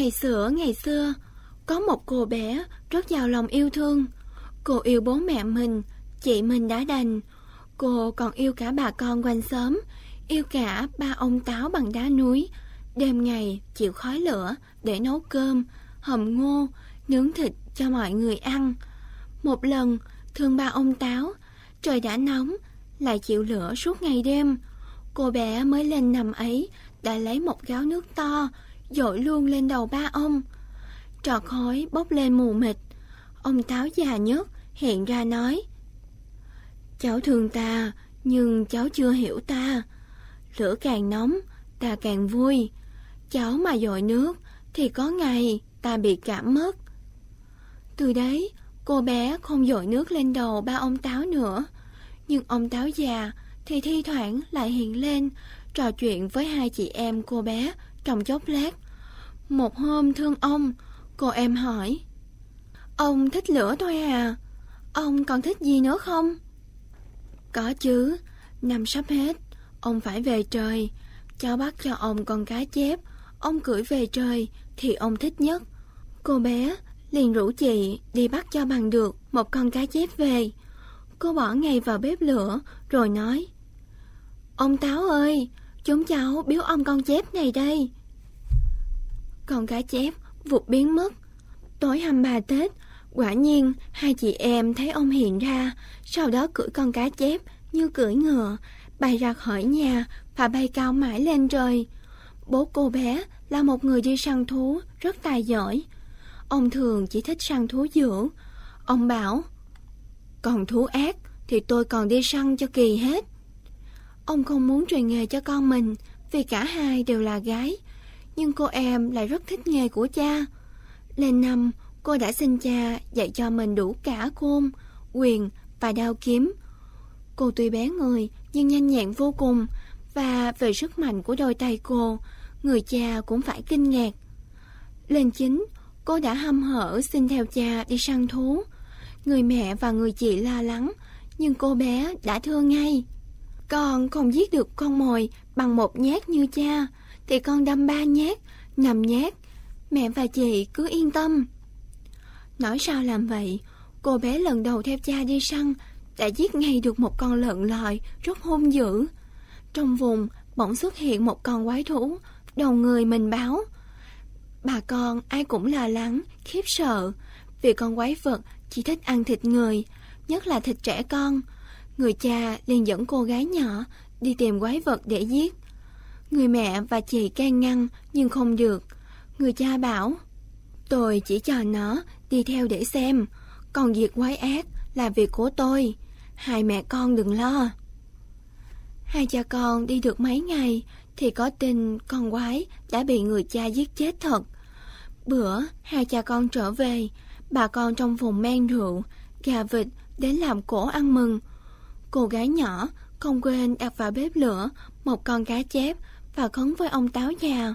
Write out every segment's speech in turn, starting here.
Ngày xưa, ngày xưa, có một cô bé rất giàu lòng yêu thương. Cô yêu bố mẹ mình, chị mình đã đành. Cô còn yêu cả bà con quanh xóm, yêu cả ba ông táo bằng đá núi. Đêm ngày chịu khói lửa để nấu cơm, hầm ngô, nướng thịt cho mọi người ăn. Một lần, thương ba ông táo, trời đã nóng, lại chịu lửa suốt ngày đêm. Cô bé mới lên nằm ấy, đã lấy một gáo nước to, dội luôn lên đầu ba ông. Trọt khói bốc lên mù mịt. Ông táo già nhất hiện ra nói. Cháu thương ta, nhưng cháu chưa hiểu ta. Lửa càng nóng, ta càng vui. Cháu mà dội nước, thì có ngày ta bị cảm mất. Từ đấy, cô bé không dội nước lên đầu ba ông táo nữa. Nhưng ông táo già thì thi thoảng lại hiện lên, trò chuyện với hai chị em cô bé trong chốc lát. Một hôm thương ông, cô em hỏi. Ông thích lửa thôi à? Ông còn thích gì nữa không? Có chứ, năm sắp hết, ông phải về trời. Cháu bắt cho ông con cá chép, ông cưỡi về trời thì ông thích nhất. Cô bé liền rủ chị đi bắt cho bằng được một con cá chép về. Cô bỏ ngay vào bếp lửa rồi nói Ông Táo ơi, chúng cháu biếu ông con chép này đây. Con cá chép vụt biến mất. Tối 23 Tết, quả nhiên hai chị em thấy ông hiện ra, sau đó cưỡi con cá chép như cưỡi ngựa, bay ra khỏi nhà và bay cao mãi lên trời. Bố cô bé là một người đi săn thú rất tài giỏi. Ông thường chỉ thích săn thú dữ. Ông bảo, còn thú ác thì tôi còn đi săn cho kỳ hết. Ông không muốn truyền nghề cho con mình vì cả hai đều là gái. Nhưng cô em lại rất thích nghề của cha. Lên năm, cô đã xin cha dạy cho mình đủ cả khôn, quyền và đao kiếm. Cô tuy bé người nhưng nhanh nhẹn vô cùng và về sức mạnh của đôi tay cô, người cha cũng phải kinh ngạc. Lên chính, cô đã hâm hở xin theo cha đi săn thú. Người mẹ và người chị lo lắng, nhưng cô bé đã thưa ngay. Con không giết được con mồi bằng một nhát như cha, thì con đâm ba nhát, nằm nhát. Mẹ và chị cứ yên tâm. Nói sao làm vậy, cô bé lần đầu theo cha đi săn đã giết ngay được một con lợn lòi rất hung dữ. Trong vùng bỗng xuất hiện một con quái thú, đầu người mình báo. Bà con ai cũng lo lắng, khiếp sợ, vì con quái vật chỉ thích ăn thịt người, nhất là thịt trẻ con. Người cha liền dẫn cô gái nhỏ đi tìm quái vật để giết. Người mẹ và chị can ngăn nhưng không được. Người cha bảo, tôi chỉ cho nó đi theo để xem, còn việc quái ác là việc của tôi. Hai mẹ con đừng lo. Hai cha con đi được mấy ngày thì có tin con quái đã bị người cha giết chết thật. Bữa hai cha con trở về, bà con trong vùng men rượu, gà vịt đến làm cổ ăn mừng. Cô gái nhỏ không quên đặt vào bếp lửa một con cá chép và khấn với ông táo già.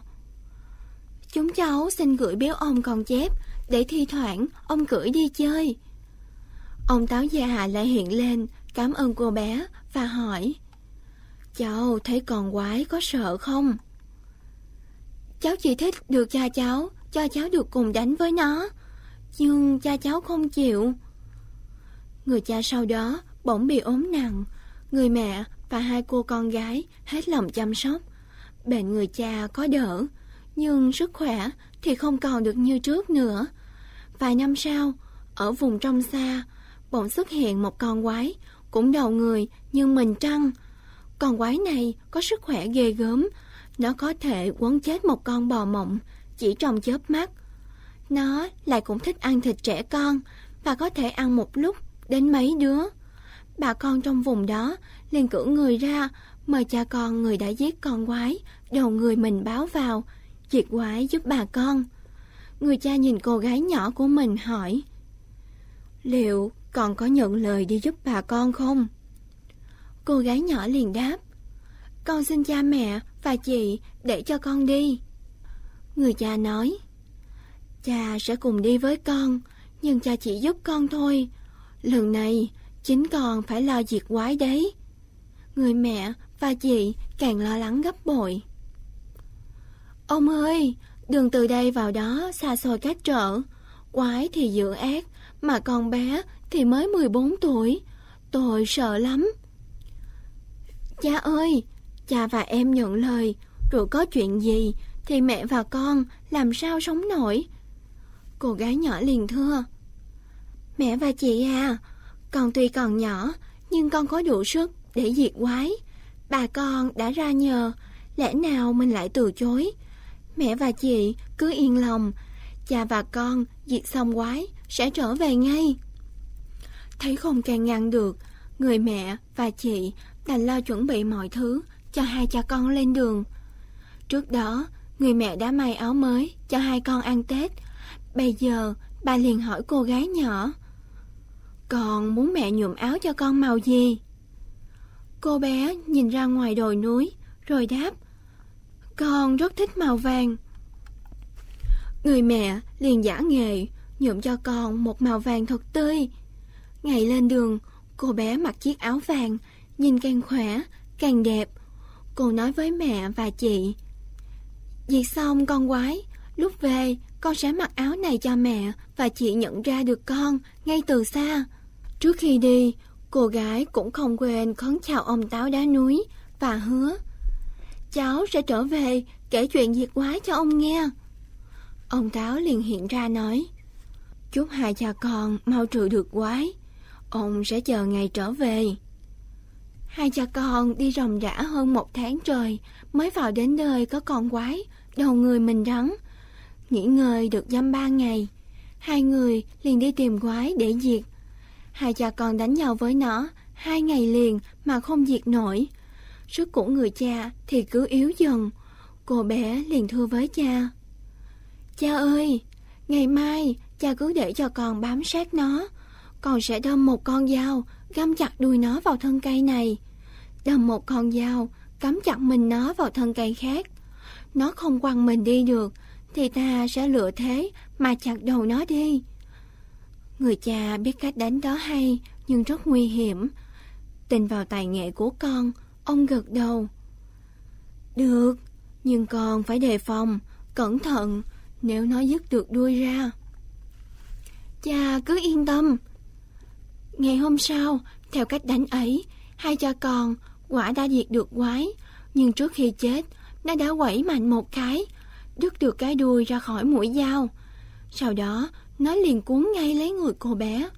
Chúng cháu xin gửi biếu ông con chép, để thi thoảng ông gửi đi chơi. Ông táo già lại hiện lên, cảm ơn cô bé và hỏi, Cháu thấy con quái có sợ không? Cháu chỉ thích được cha cháu, cho cháu được cùng đánh với nó, Nhưng cha cháu không chịu Người cha sau đó bỗng bị ốm nặng, Người mẹ và hai cô con gái hết lòng chăm sóc Bệnh người cha có đỡ, Nhưng sức khỏe thì không còn được như trước nữa. Vài năm sau, Ở vùng trong xa, Bỗng xuất hiện một con quái, Cũng đầu người như mình trăng. Con quái này có sức khỏe ghê gớm, Nó có thể quấn chết một con bò mộng Chỉ trong chớp mắt. Nó lại cũng thích ăn thịt trẻ con Và có thể ăn một lúc đến mấy đứa. Bà con trong vùng đó liền cử người ra Mời cha con người đã giết con quái, Đầu người mình báo vào, Diệt quái giúp bà con. Người cha nhìn cô gái nhỏ của mình hỏi, Liệu còn có nhận lời đi giúp bà con không? Cô gái nhỏ liền đáp, Con xin cha mẹ và chị để cho con đi. Người cha nói, Cha sẽ cùng đi với con, Nhưng cha chỉ giúp con thôi. Lần này, chính con phải lo diệt quái đấy. Người mẹ và chị càng lo lắng gấp bội Ông ơi, Đường từ đây vào đó xa xôi cách trở. Quái thì dữ ác, mà con bé thì mới 14 tuổi. Tôi sợ lắm. Cha ơi, cha và em nhận lời, rồi có chuyện gì thì mẹ và con làm sao sống nổi. Cô gái nhỏ liền thưa. Mẹ và chị à, con tuy còn nhỏ, nhưng con có đủ sức để diệt quái. Bà con đã ra nhờ, lẽ nào mình lại từ chối? Mẹ và chị cứ yên lòng, cha và con diệt xong quái sẽ trở về ngay. Thấy không càng ngăn được, người mẹ và chị đành lo chuẩn bị mọi thứ cho hai cha con lên đường. Trước đó, người mẹ đã may áo mới cho hai con ăn Tết. Bây giờ, bà liền hỏi cô gái nhỏ. Con muốn mẹ nhuộm áo cho con màu gì? Cô bé nhìn ra ngoài đồi núi, rồi đáp. Con rất thích màu vàng. Người mẹ liền giả nghề, nhuộm cho con một màu vàng thật tươi. Ngày lên đường, cô bé mặc chiếc áo vàng, nhìn càng khỏe, càng đẹp. Cô nói với mẹ và chị. Việc xong con quái, lúc về con sẽ mặc áo này cho mẹ và chị nhận ra được con ngay từ xa. Trước khi đi, cô gái cũng không quên khấn chào ông táo đá núi và hứa. Cháu sẽ trở về kể chuyện diệt quái cho ông nghe. Ông táo liền hiện ra nói. Chúc hai cha con mau trừ được quái. Ông sẽ chờ ngày trở về. Hai cha con đi ròng rã hơn một tháng trời mới vào đến nơi có con quái, đầu người mình rắn. Nghỉ ngơi được dăm ba ngày, hai người liền đi tìm quái để diệt. Hai cha con đánh nhau với nó hai ngày liền mà không diệt nổi. Sức của người cha thì cứ yếu dần. Cô bé liền thưa với cha. Cha ơi, ngày mai cha cứ để cho con bám sát nó. Con sẽ đâm một con dao, găm chặt đuôi nó vào thân cây này. Đâm một con dao, cắm chặt mình nó vào thân cây khác. Nó không quăng mình đi được, thì ta sẽ lựa thế mà chặt đầu nó đi. Người cha biết cách đánh đó hay, nhưng rất nguy hiểm. Tin vào tài nghệ của con, ông gật đầu. Được, nhưng con phải đề phòng, cẩn thận, nếu nó dứt được đuôi ra. Cha cứ yên tâm. Ngày hôm sau, theo cách đánh ấy, hai cha con quả đã diệt được quái, nhưng trước khi chết, nó đã quẩy mạnh một cái, đứt được cái đuôi ra khỏi mũi dao. Sau đó, nó liền cuốn ngay lấy người cô bé.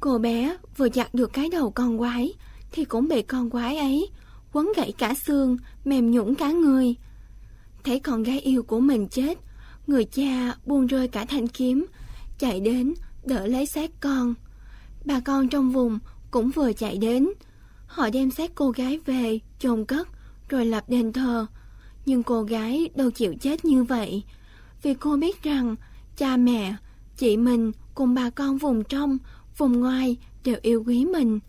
Cô bé vừa chặt được cái đầu con quái, thì cũng bị con quái ấy quấn gãy cả xương, mềm nhũn cả người. Thấy con gái yêu của mình chết, người cha buông rơi cả thanh kiếm, chạy đến đỡ lấy xác con. Bà con trong vùng cũng vừa chạy đến. Họ đem xác cô gái về, chôn cất, rồi lập đền thờ. Nhưng cô gái đâu chịu chết như vậy, vì cô biết rằng cha mẹ, chị mình cùng bà con vùng trong, vùng ngoài đều yêu quý mình,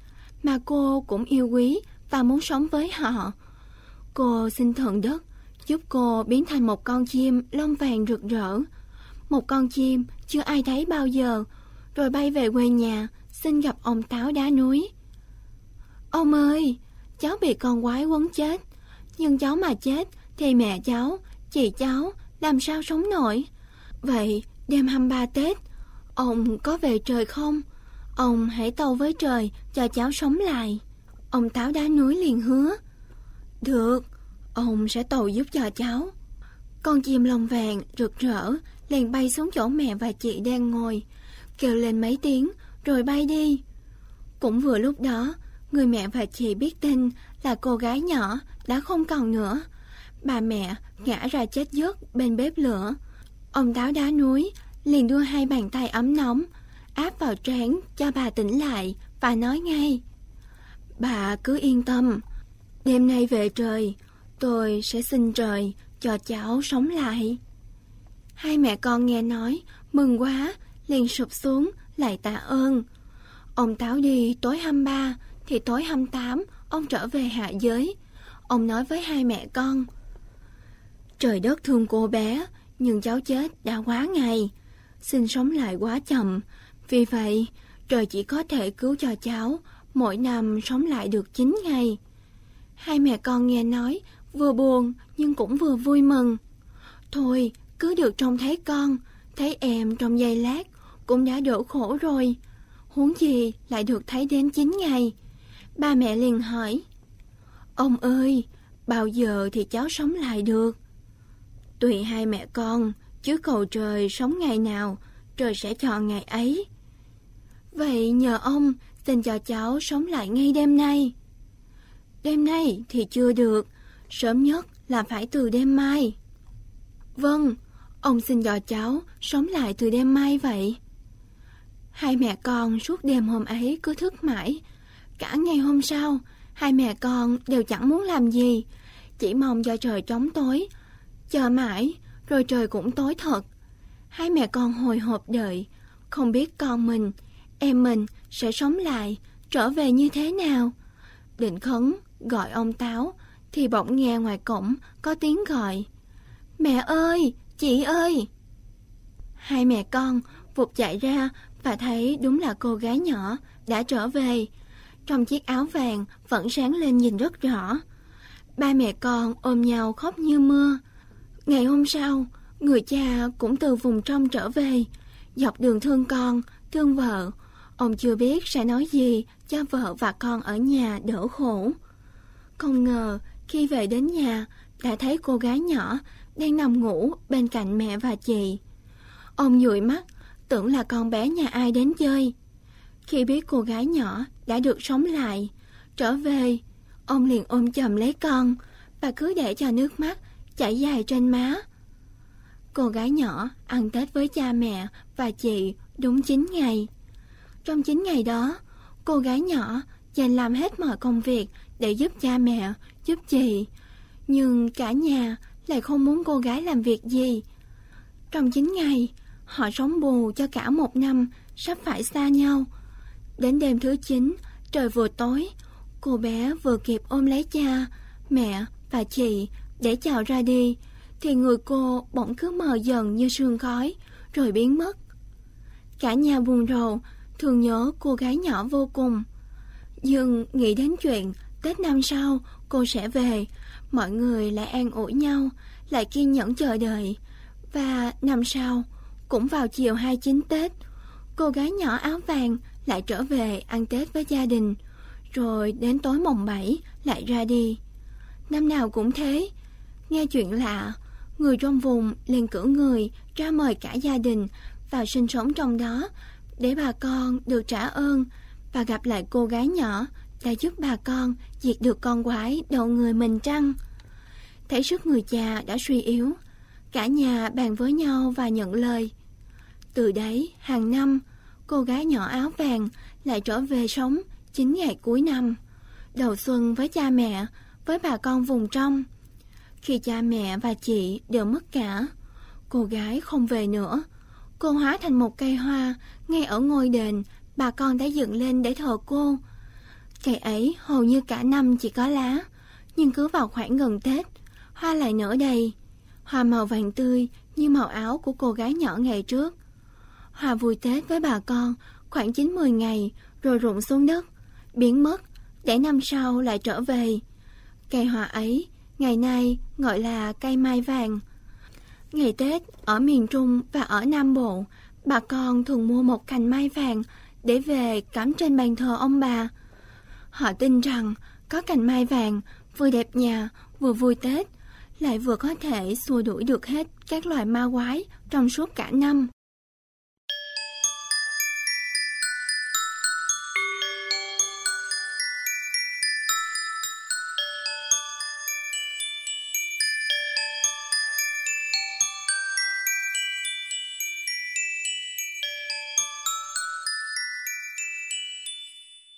mà cô cũng yêu quý và muốn sống với họ. Cô xin thượng đất giúp cô biến thành một con chim lông vàng rực rỡ. Một con chim chưa ai thấy bao giờ, rồi bay về quê nhà, xin gặp ông táo đá núi. Ông ơi, cháu bị con quái quấn chết, nhưng cháu mà chết thì mẹ cháu, chị cháu làm sao sống nổi. Vậy đêm 23 Tết, ông có về trời không? Ông hãy tâu với trời cho cháu sống lại. Ông táo đá núi liền hứa. Được, ông sẽ tàu giúp cho cháu. Con chim lông vàng rực rỡ liền bay xuống chỗ mẹ và chị đang ngồi, kêu lên mấy tiếng rồi bay đi. Cũng vừa lúc đó, người mẹ và chị biết tin là cô gái nhỏ đã không còn nữa. Bà mẹ ngã ra chết giấc bên bếp lửa. Ông táo đá núi liền đưa hai bàn tay ấm nóng áp vào trán cho bà tỉnh lại và nói ngay. Bà cứ yên tâm, đêm nay về trời, tôi sẽ xin trời cho cháu sống lại. Hai mẹ con nghe nói, mừng quá, liền sụp xuống, lại tạ ơn. Ông Táo đi tối 23, thì tối 28, ông trở về hạ giới. Ông nói với hai mẹ con. Trời đất thương cô bé, nhưng cháu chết đã quá ngày. Xin sống lại quá chậm, vì vậy trời chỉ có thể cứu cho cháu mỗi năm sống lại được 9 ngày. Hai mẹ con nghe nói vừa buồn nhưng cũng vừa vui mừng. Thôi, cứ được trông thấy con, thấy em trong giây lát, cũng đã đổ khổ rồi. Huống gì lại được thấy đến 9 ngày. Ba mẹ liền hỏi, Ông ơi, bao giờ thì cháu sống lại được? Tùy hai mẹ con, chứ cầu trời sống ngày nào, trời sẽ chọn ngày ấy. Vậy nhờ ông xin cho cháu sống lại ngay đêm nay. Đêm nay thì chưa được, sớm nhất là phải từ đêm mai. Vâng, ông xin cho cháu sống lại từ đêm mai vậy. Hai mẹ con suốt đêm hôm ấy cứ thức mãi. Cả ngày hôm sau, hai mẹ con đều chẳng muốn làm gì, chỉ mong cho trời chóng tối. Chờ mãi, rồi trời cũng tối thật. Hai mẹ con hồi hộp đợi, không biết con mình, em mình sẽ sống lại, trở về như thế nào. Định khấn gọi ông Táo, thì bỗng nghe ngoài cổng có tiếng gọi. Mẹ ơi, chị ơi! Hai mẹ con vụt chạy ra và thấy đúng là cô gái nhỏ đã trở về. Trong chiếc áo vàng vẫn sáng lên nhìn rất rõ. Ba mẹ con ôm nhau khóc như mưa. Ngày hôm sau, người cha cũng từ vùng trong trở về. Dọc đường thương con, thương vợ. Ông chưa biết sẽ nói gì cho vợ và con ở nhà đỡ khổ. Không ngờ, khi về đến nhà, đã thấy cô gái nhỏ đang nằm ngủ bên cạnh mẹ và chị. Ông dụi mắt, tưởng là con bé nhà ai đến chơi. Khi biết cô gái nhỏ đã được sống lại, trở về, ông liền ôm chầm lấy con và cứ để cho nước mắt chảy dài trên má. Cô gái nhỏ ăn Tết với cha mẹ và chị đúng 9 ngày. Trong 9 ngày đó, cô gái nhỏ dành làm hết mọi công việc để giúp cha mẹ, giúp chị. Nhưng cả nhà lại không muốn cô gái làm việc gì. Trong 9 ngày, họ sống bù cho cả một năm sắp phải xa nhau. Đến đêm thứ 9, trời vừa tối, cô bé vừa kịp ôm lấy cha, mẹ và chị để chào ra đi, thì người cô bỗng cứ mờ dần như sương khói, rồi biến mất. Cả nhà buồn rầu, thường nhớ cô gái nhỏ vô cùng. Nhưng nghĩ đến chuyện Tết năm sau cô sẽ về, mọi người lại an ủi nhau, lại kiên nhẫn chờ đợi. Và năm sau, cũng vào chiều 29 Tết, cô gái nhỏ áo vàng lại trở về ăn Tết với gia đình, rồi đến tối mồng 7 lại ra đi. Năm nào cũng thế, nghe chuyện lạ, người trong vùng liền cử người ra mời cả gia đình vào sinh sống trong đó để bà con được trả ơn và gặp lại cô gái nhỏ đã giúp bà con diệt được con quái đầu người mình trăng. Thấy sức người cha đã suy yếu, cả nhà bàn với nhau và nhận lời. Từ đấy, hàng năm, cô gái nhỏ áo vàng lại trở về sống chính ngày cuối năm, đầu xuân với cha mẹ, với bà con vùng trong. Khi cha mẹ và chị đều mất cả, cô gái không về nữa. Cô hóa thành một cây hoa ngay ở ngôi đền bà con đã dựng lên để thờ cô. Cây ấy hầu như cả năm chỉ có lá, nhưng cứ vào khoảng gần Tết, hoa lại nở đầy. Hoa màu vàng tươi như màu áo của cô gái nhỏ ngày trước. Hoa vui Tết với bà con khoảng 9-10 ngày rồi rụng xuống đất, biến mất, để năm sau lại trở về. Cây hoa ấy, ngày nay gọi là cây mai vàng. Ngày Tết, ở miền Trung và ở Nam Bộ, bà con thường mua một cành mai vàng để về cắm trên bàn thờ ông bà. Họ tin rằng có cành mai vàng vừa đẹp nhà vừa vui Tết, lại vừa có thể xua đuổi được hết các loài ma quái trong suốt cả năm.